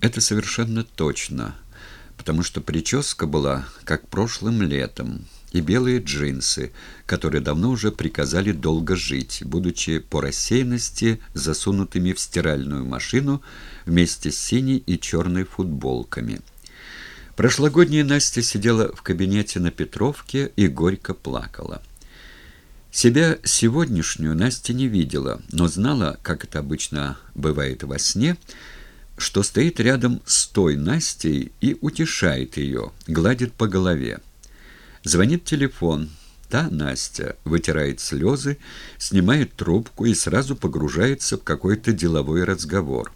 Это совершенно точно, потому что прическа была как прошлым летом, и белые джинсы, которые давно уже приказали долго жить, будучи по рассеянности засунутыми в стиральную машину вместе с синей и черной футболками. Прошлогодняя Настя сидела в кабинете на Петровке и горько плакала. Себя сегодняшнюю Настя не видела, но знала, как это обычно бывает во сне, что стоит рядом с той Настей и утешает ее, гладит по голове. Звонит телефон. Та Настя вытирает слезы, снимает трубку и сразу погружается в какой-то деловой разговор.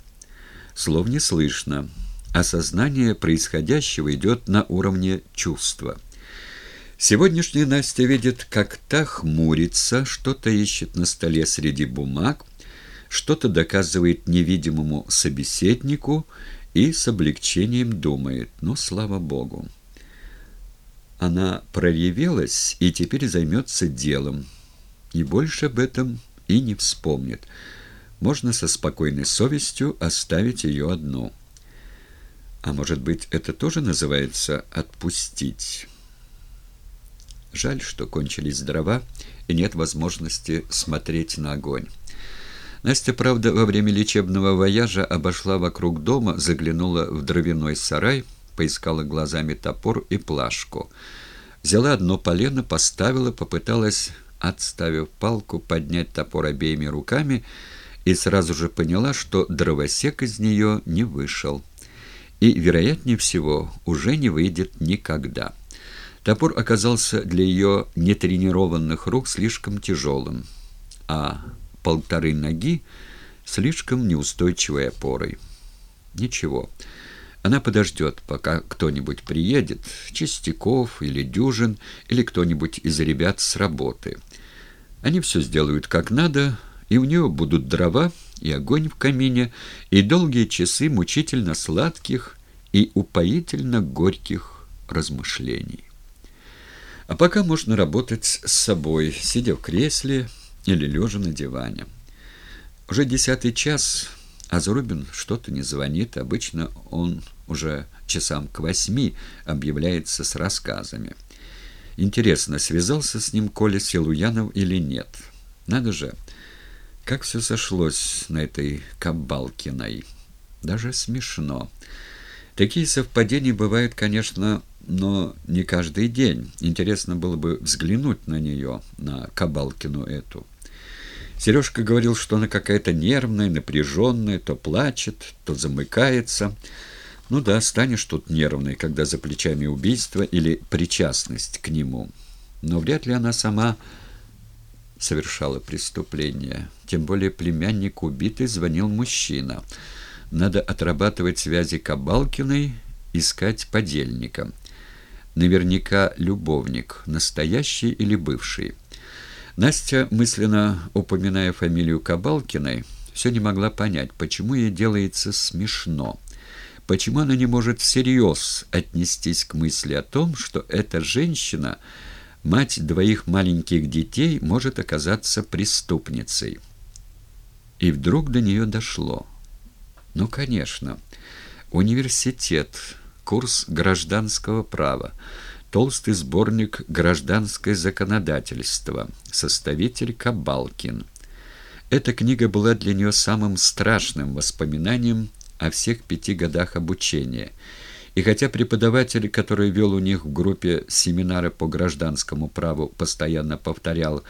Слов не слышно. Осознание происходящего идет на уровне чувства. Сегодняшняя Настя видит, как та хмурится, что-то ищет на столе среди бумаг, что-то доказывает невидимому собеседнику и с облегчением думает «ну, слава Богу». Она проревелась и теперь займется делом. И больше об этом и не вспомнит. Можно со спокойной совестью оставить ее одну. А может быть, это тоже называется «отпустить»? Жаль, что кончились дрова, и нет возможности смотреть на огонь. Настя, правда, во время лечебного вояжа обошла вокруг дома, заглянула в дровяной сарай — поискала глазами топор и плашку. Взяла одно полено, поставила, попыталась, отставив палку, поднять топор обеими руками и сразу же поняла, что дровосек из нее не вышел. И, вероятнее всего, уже не выйдет никогда. Топор оказался для ее нетренированных рук слишком тяжелым, а полторы ноги слишком неустойчивой опорой. Ничего. Она подождет, пока кто-нибудь приедет, Чистяков или Дюжин, или кто-нибудь из ребят с работы. Они все сделают как надо, и у нее будут дрова и огонь в камине, и долгие часы мучительно сладких и упоительно горьких размышлений. А пока можно работать с собой, сидя в кресле или лежа на диване. Уже десятый час а Зарубин что-то не звонит. Обычно он уже часам к восьми объявляется с рассказами. Интересно, связался с ним Коля Силуянов или нет? Надо же, как все сошлось на этой Кабалкиной. Даже смешно. Такие совпадения бывают, конечно, но не каждый день. Интересно было бы взглянуть на нее, на Кабалкину эту. Сережка говорил, что она какая-то нервная, напряженная, то плачет, то замыкается. Ну да, станешь тут нервной, когда за плечами убийство или причастность к нему. Но вряд ли она сама совершала преступление. Тем более племянник убитый звонил мужчина. Надо отрабатывать связи Кабалкиной, искать подельника. Наверняка любовник, настоящий или бывший. Настя, мысленно упоминая фамилию Кабалкиной, все не могла понять, почему ей делается смешно. Почему она не может всерьез отнестись к мысли о том, что эта женщина, мать двоих маленьких детей, может оказаться преступницей? И вдруг до нее дошло. Ну, конечно, университет, курс гражданского права, толстый сборник «Гражданское законодательство», составитель Кабалкин. Эта книга была для нее самым страшным воспоминанием о всех пяти годах обучения. И хотя преподаватель, который вел у них в группе семинары по гражданскому праву, постоянно повторял